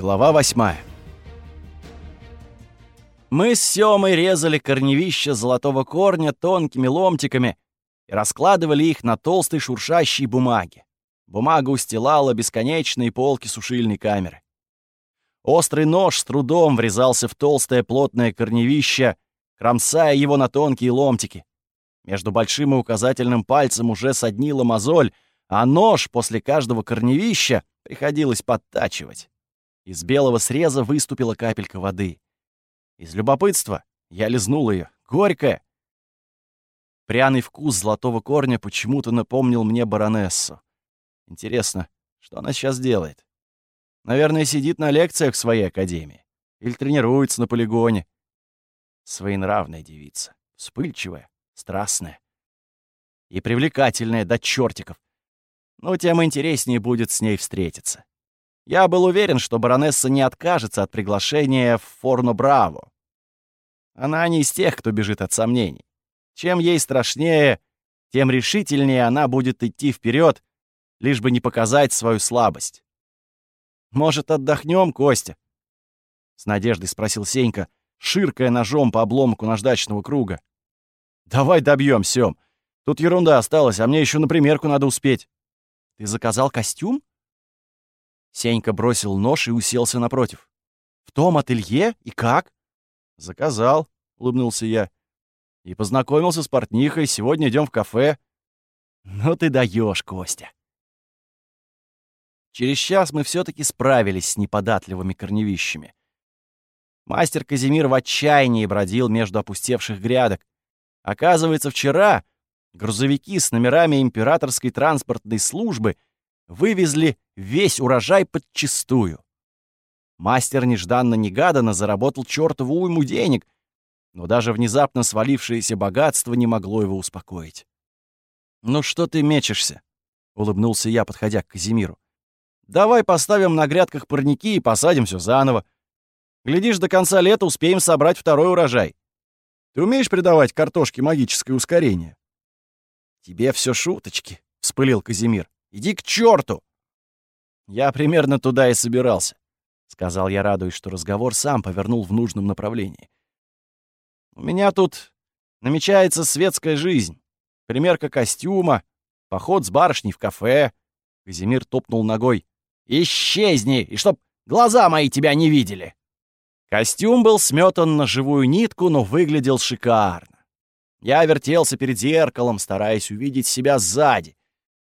Глава восьмая. Мы с Сёмой резали корневища золотого корня тонкими ломтиками и раскладывали их на толстой шуршащей бумаге. Бумага устилала бесконечные полки сушильной камеры. Острый нож с трудом врезался в толстое плотное корневище, кромсая его на тонкие ломтики. Между большим и указательным пальцем уже соднила мозоль, а нож после каждого корневища приходилось подтачивать. Из белого среза выступила капелька воды. Из любопытства я лизнул ее. Горькая. Пряный вкус золотого корня почему-то напомнил мне баронессу. Интересно, что она сейчас делает? Наверное, сидит на лекциях в своей академии. Или тренируется на полигоне. Своенравная девица. Вспыльчивая, страстная. И привлекательная до чертиков. Но тем интереснее будет с ней встретиться. Я был уверен, что баронесса не откажется от приглашения в Форно-Браво. Она не из тех, кто бежит от сомнений. Чем ей страшнее, тем решительнее она будет идти вперед, лишь бы не показать свою слабость. «Может, отдохнем, Костя?» — с надеждой спросил Сенька, ширкая ножом по обломку наждачного круга. «Давай добьем, Сем. Тут ерунда осталась, а мне еще на примерку надо успеть». «Ты заказал костюм?» Сенька бросил нож и уселся напротив. «В том ателье? И как?» «Заказал», — улыбнулся я. «И познакомился с портнихой. Сегодня идем в кафе». «Ну ты даешь, Костя». Через час мы все таки справились с неподатливыми корневищами. Мастер Казимир в отчаянии бродил между опустевших грядок. Оказывается, вчера грузовики с номерами императорской транспортной службы вывезли весь урожай подчистую. Мастер нежданно-негаданно заработал чертову уйму денег, но даже внезапно свалившееся богатство не могло его успокоить. «Ну что ты мечешься?» — улыбнулся я, подходя к Казимиру. «Давай поставим на грядках парники и посадим все заново. Глядишь, до конца лета успеем собрать второй урожай. Ты умеешь придавать картошке магическое ускорение?» «Тебе все шуточки», — вспылил Казимир. «Иди к черту!» Я примерно туда и собирался. — сказал я, радуясь, что разговор сам повернул в нужном направлении. «У меня тут намечается светская жизнь. Примерка костюма, поход с барышней в кафе». Казимир топнул ногой. «Исчезни, и чтоб глаза мои тебя не видели!» Костюм был сметан на живую нитку, но выглядел шикарно. Я вертелся перед зеркалом, стараясь увидеть себя сзади.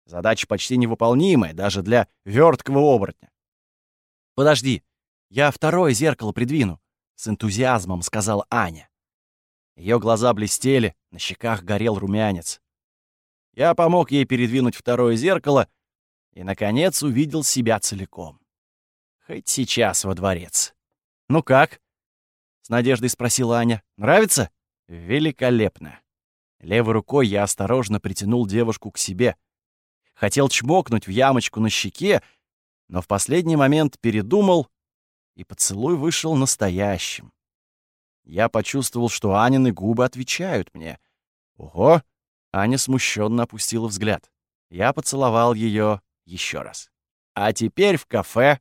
Задача почти невыполнимая, даже для верткого оборотня. «Подожди, я второе зеркало придвину», — с энтузиазмом сказала Аня. Ее глаза блестели, на щеках горел румянец. Я помог ей передвинуть второе зеркало и, наконец, увидел себя целиком. Хоть сейчас во дворец. «Ну как?» — с надеждой спросила Аня. «Нравится?» «Великолепно». Левой рукой я осторожно притянул девушку к себе. Хотел чмокнуть в ямочку на щеке, но в последний момент передумал, и поцелуй вышел настоящим. Я почувствовал, что Анины губы отвечают мне. Ого! Аня смущенно опустила взгляд. Я поцеловал ее еще раз. А теперь в кафе.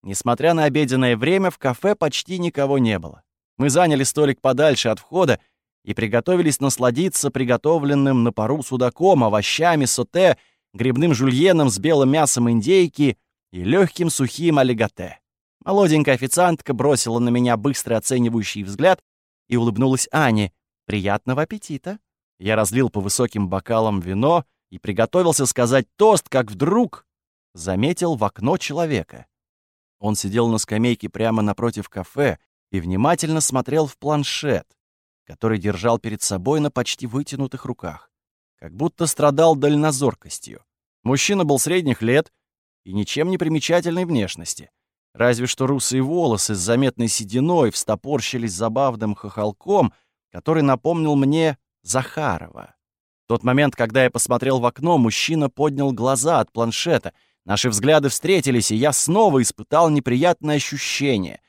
Несмотря на обеденное время, в кафе почти никого не было. Мы заняли столик подальше от входа и приготовились насладиться приготовленным на пару судаком, овощами, соте, грибным жульеном с белым мясом индейки и легким сухим олиготе. Молоденькая официантка бросила на меня быстрый оценивающий взгляд и улыбнулась Ане. «Приятного аппетита!» Я разлил по высоким бокалам вино и приготовился сказать тост, как вдруг заметил в окно человека. Он сидел на скамейке прямо напротив кафе и внимательно смотрел в планшет, который держал перед собой на почти вытянутых руках, как будто страдал дальнозоркостью. Мужчина был средних лет, и ничем не примечательной внешности. Разве что русые волосы с заметной сединой встопорщились забавным хохолком, который напомнил мне Захарова. В тот момент, когда я посмотрел в окно, мужчина поднял глаза от планшета. Наши взгляды встретились, и я снова испытал неприятное ощущение.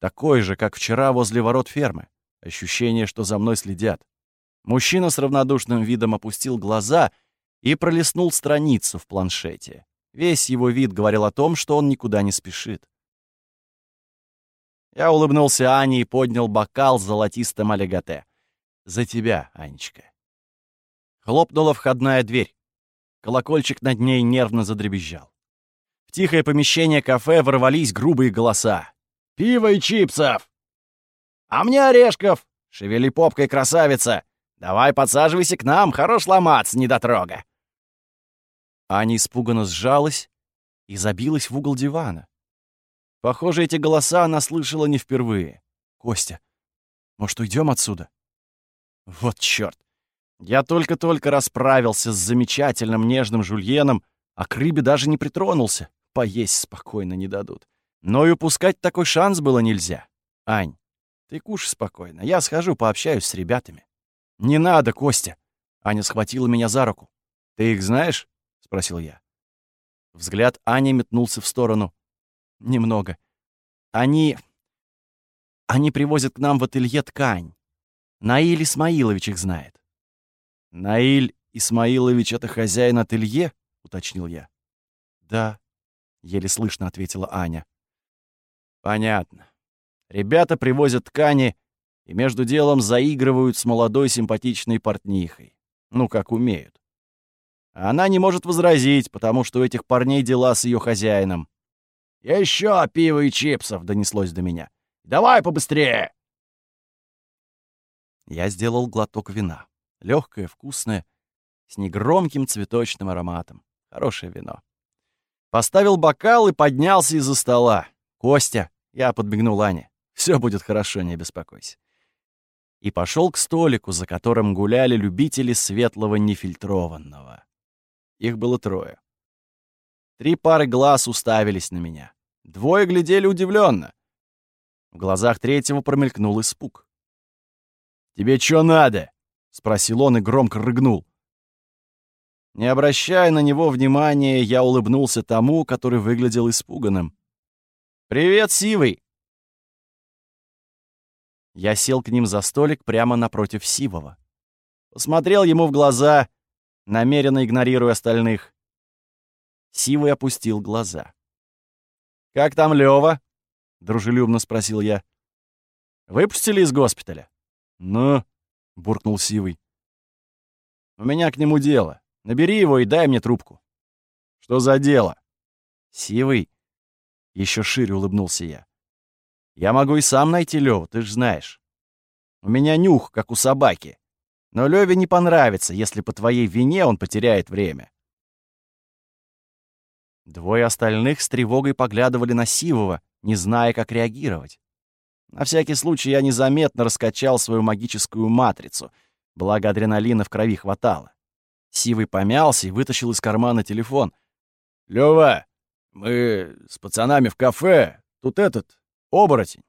Такое же, как вчера возле ворот фермы. Ощущение, что за мной следят. Мужчина с равнодушным видом опустил глаза и пролистнул страницу в планшете. Весь его вид говорил о том, что он никуда не спешит. Я улыбнулся Ане и поднял бокал с золотистым олиготе. «За тебя, Анечка». Хлопнула входная дверь. Колокольчик над ней нервно задребезжал. В тихое помещение кафе ворвались грубые голоса. «Пиво и чипсов!» «А мне орешков!» «Шевели попкой, красавица! Давай подсаживайся к нам, хорош ломаться, недотрога!» Аня испуганно сжалась и забилась в угол дивана. Похоже, эти голоса она слышала не впервые. «Костя, может, уйдем отсюда?» Вот чёрт! Я только-только расправился с замечательным нежным жульеном, а к рыбе даже не притронулся. Поесть спокойно не дадут. Но и упускать такой шанс было нельзя. Ань, ты кушай спокойно. Я схожу, пообщаюсь с ребятами. Не надо, Костя. Аня схватила меня за руку. Ты их знаешь? Спросил я. Взгляд Ани метнулся в сторону. Немного. Они... Они привозят к нам в ателье ткань. Наиль Исмаилович их знает. Наиль Исмаилович — это хозяин ателье? Уточнил я. Да, еле слышно ответила Аня. Понятно. Ребята привозят ткани и между делом заигрывают с молодой симпатичной портнихой. Ну, как умеют. Она не может возразить, потому что у этих парней дела с ее хозяином. «Еще пиво и чипсов!» — донеслось до меня. «Давай побыстрее!» Я сделал глоток вина. Легкое, вкусное, с негромким цветочным ароматом. Хорошее вино. Поставил бокал и поднялся из-за стола. «Костя!» — я подмигнул Ане. Все будет хорошо, не беспокойся. И пошел к столику, за которым гуляли любители светлого нефильтрованного. Их было трое. Три пары глаз уставились на меня. Двое глядели удивленно. В глазах третьего промелькнул испуг. «Тебе что надо?» — спросил он и громко рыгнул. Не обращая на него внимания, я улыбнулся тому, который выглядел испуганным. «Привет, Сивый!» Я сел к ним за столик прямо напротив Сивова. Посмотрел ему в глаза, намеренно игнорируя остальных. Сивый опустил глаза. «Как там Лёва?» — дружелюбно спросил я. «Выпустили из госпиталя?» «Ну?» — буркнул Сивый. «У меня к нему дело. Набери его и дай мне трубку». «Что за дело?» «Сивый?» — еще шире улыбнулся я. Я могу и сам найти Леву, ты ж знаешь. У меня нюх, как у собаки. Но Леве не понравится, если по твоей вине он потеряет время. Двое остальных с тревогой поглядывали на Сивова, не зная, как реагировать. На всякий случай я незаметно раскачал свою магическую матрицу, благо адреналина в крови хватало. Сивый помялся и вытащил из кармана телефон. «Лёва, мы с пацанами в кафе. Тут этот, Оборотень.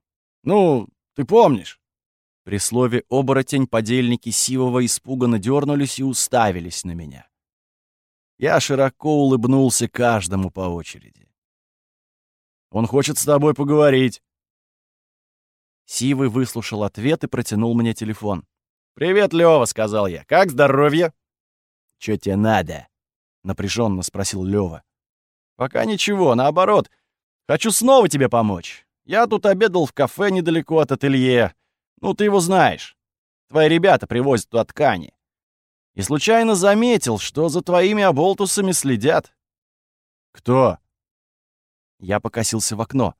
Ну, ты помнишь?» При слове «оборотень» подельники Сивова испуганно дернулись и уставились на меня. Я широко улыбнулся каждому по очереди. «Он хочет с тобой поговорить». Сивый выслушал ответ и протянул мне телефон. «Привет, Лёва», — сказал я. «Как здоровье?» «Чё тебе надо?» — напряженно спросил Лёва. «Пока ничего, наоборот. Хочу снова тебе помочь. Я тут обедал в кафе недалеко от ателье. Ну, ты его знаешь. Твои ребята привозят туда ткани. И случайно заметил, что за твоими оболтусами следят. Кто? Я покосился в окно.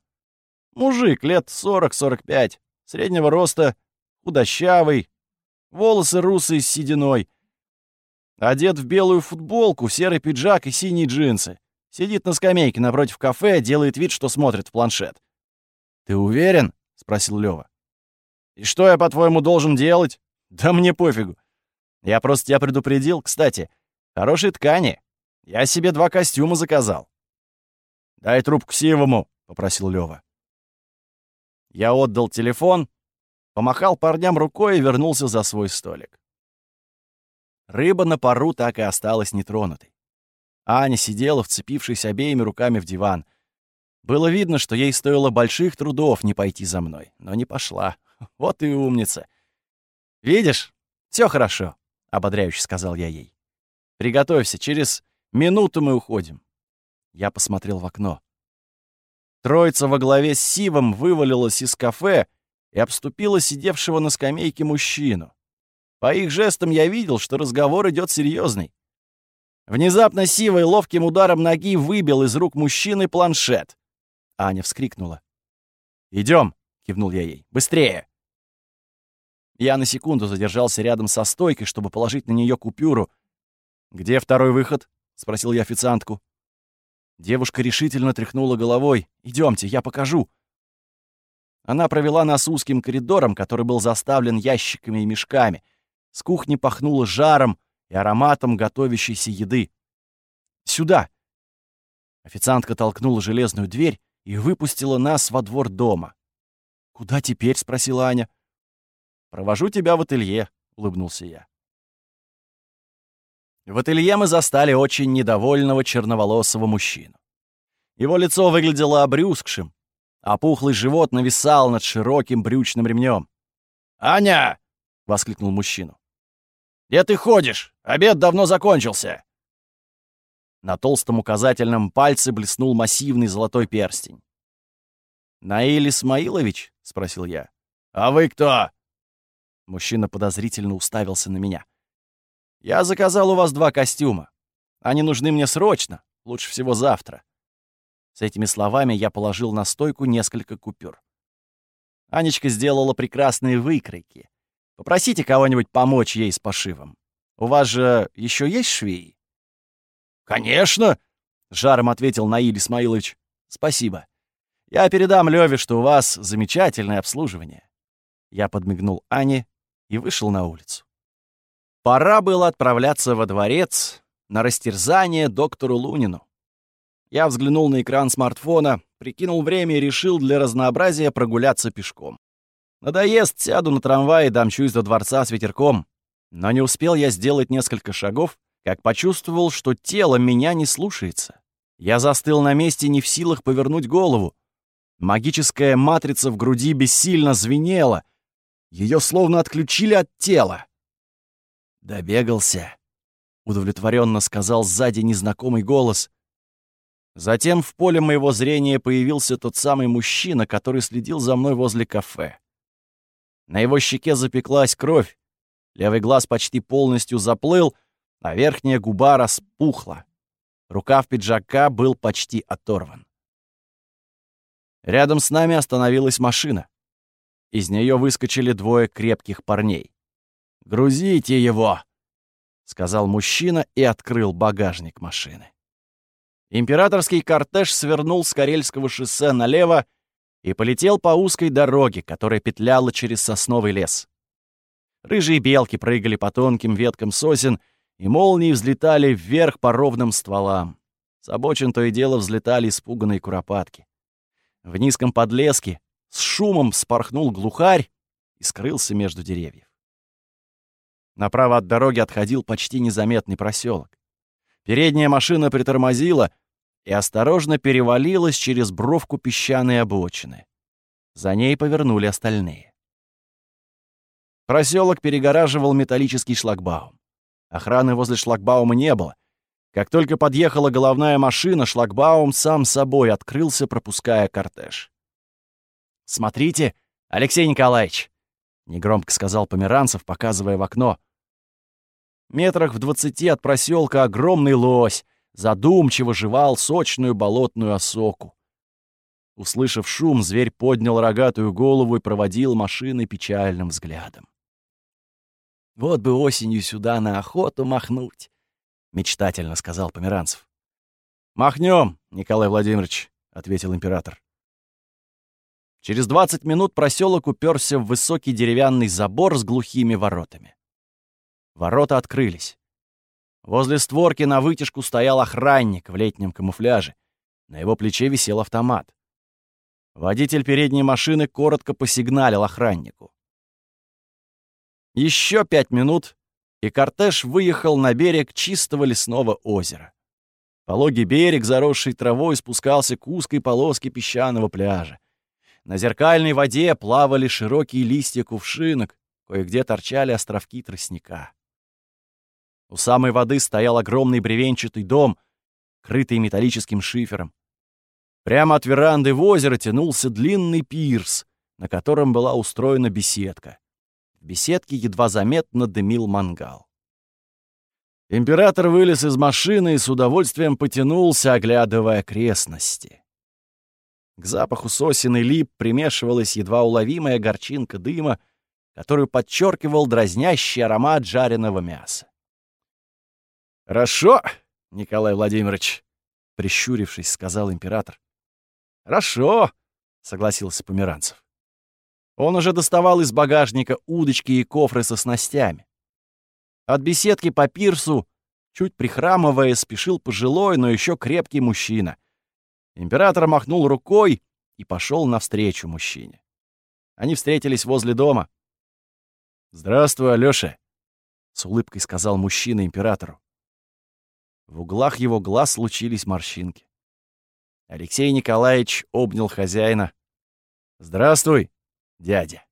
Мужик лет 40-45, среднего роста, худощавый, волосы русые с сединой. Одет в белую футболку, серый пиджак и синие джинсы. Сидит на скамейке напротив кафе, делает вид, что смотрит в планшет. «Ты уверен?» — спросил Лёва. «И что я, по-твоему, должен делать?» «Да мне пофигу. Я просто тебя предупредил. Кстати, хорошие ткани. Я себе два костюма заказал». «Дай трубку Сивому», — попросил Лёва. Я отдал телефон, помахал парням рукой и вернулся за свой столик. Рыба на пару так и осталась нетронутой. Аня сидела, вцепившись обеими руками в диван — было видно, что ей стоило больших трудов не пойти за мной, но не пошла. Вот и умница. «Видишь, все хорошо», — ободряюще сказал я ей. «Приготовься, через минуту мы уходим». Я посмотрел в окно. Троица во главе с Сивом вывалилась из кафе и обступила сидевшего на скамейке мужчину. По их жестам я видел, что разговор идет серьезный. Внезапно Сивой ловким ударом ноги выбил из рук мужчины планшет. Аня вскрикнула. Идем, кивнул я ей. «Быстрее!» Я на секунду задержался рядом со стойкой, чтобы положить на нее купюру. «Где второй выход?» — спросил я официантку. Девушка решительно тряхнула головой. Идемте, я покажу. Она провела нас узким коридором, который был заставлен ящиками и мешками. С кухни пахнуло жаром и ароматом готовящейся еды. «Сюда!» Официантка толкнула железную дверь и выпустила нас во двор дома. «Куда теперь?» — спросила Аня. «Провожу тебя в ателье», — улыбнулся я. В ателье мы застали очень недовольного черноволосого мужчину. Его лицо выглядело обрюзгшим, а пухлый живот нависал над широким брючным ремнем. «Аня!» — воскликнул мужчину. «Где ты ходишь? Обед давно закончился!» На толстом указательном пальце блеснул массивный золотой перстень. «Наиль Исмаилович?» — спросил я. «А вы кто?» Мужчина подозрительно уставился на меня. «Я заказал у вас два костюма. Они нужны мне срочно, лучше всего завтра». С этими словами я положил на стойку несколько купюр. Анечка сделала прекрасные выкройки. Попросите кого-нибудь помочь ей с пошивом. У вас же еще есть швеи? «Конечно!» — жаром ответил Наиль Исмаилович. «Спасибо. Я передам Леве, что у вас замечательное обслуживание». Я подмигнул Ане и вышел на улицу. Пора было отправляться во дворец на растерзание доктору Лунину. Я взглянул на экран смартфона, прикинул время и решил для разнообразия прогуляться пешком. Надоест, сяду на трамвай и домчусь до дворца с ветерком. Но не успел я сделать несколько шагов, как почувствовал, что тело меня не слушается. Я застыл на месте, не в силах повернуть голову. Магическая матрица в груди бессильно звенела. Ее словно отключили от тела. «Добегался», — удовлетворенно сказал сзади незнакомый голос. Затем в поле моего зрения появился тот самый мужчина, который следил за мной возле кафе. На его щеке запеклась кровь, левый глаз почти полностью заплыл, а верхняя губа распухла. Рукав пиджака был почти оторван. Рядом с нами остановилась машина. Из нее выскочили двое крепких парней. «Грузите его!» — сказал мужчина и открыл багажник машины. Императорский кортеж свернул с Карельского шоссе налево и полетел по узкой дороге, которая петляла через сосновый лес. Рыжие белки прыгали по тонким веткам сосен, и молнии взлетали вверх по ровным стволам. С обочин то и дело взлетали испуганные куропатки. В низком подлеске с шумом спорхнул глухарь и скрылся между деревьев. Направо от дороги отходил почти незаметный проселок. Передняя машина притормозила и осторожно перевалилась через бровку песчаной обочины. За ней повернули остальные. Проселок перегораживал металлический шлагбаум. Охраны возле шлагбаума не было. Как только подъехала головная машина, шлагбаум сам собой открылся, пропуская кортеж. «Смотрите, Алексей Николаевич!» — негромко сказал Померанцев, показывая в окно. Метрах в двадцати от проселка огромный лось задумчиво жевал сочную болотную осоку. Услышав шум, зверь поднял рогатую голову и проводил машины печальным взглядом. «Вот бы осенью сюда на охоту махнуть», — мечтательно сказал Померанцев. «Махнем, Николай Владимирович», — ответил император. Через двадцать минут проселок уперся в высокий деревянный забор с глухими воротами. Ворота открылись. Возле створки на вытяжку стоял охранник в летнем камуфляже. На его плече висел автомат. Водитель передней машины коротко посигналил охраннику. Еще пять минут, и кортеж выехал на берег чистого лесного озера. Пологий берег, заросший травой, спускался к узкой полоске песчаного пляжа. На зеркальной воде плавали широкие листья кувшинок, кое-где торчали островки тростника. У самой воды стоял огромный бревенчатый дом, крытый металлическим шифером. Прямо от веранды в озеро тянулся длинный пирс, на котором была устроена беседка. В беседке едва заметно дымил мангал. Император вылез из машины и с удовольствием потянулся, оглядывая окрестности. К запаху сосен и лип примешивалась едва уловимая горчинка дыма, которую подчеркивал дразнящий аромат жареного мяса. «Хорошо, Николай Владимирович», — прищурившись, сказал император. «Хорошо», — согласился Померанцев. Он уже доставал из багажника удочки и кофры со снастями. От беседки по пирсу, чуть прихрамывая, спешил пожилой, но еще крепкий мужчина. Император махнул рукой и пошел навстречу мужчине. Они встретились возле дома. «Здравствуй, Алёша», — с улыбкой сказал мужчина императору. В углах его глаз случились морщинки. Алексей Николаевич обнял хозяина. «Здравствуй, дядя».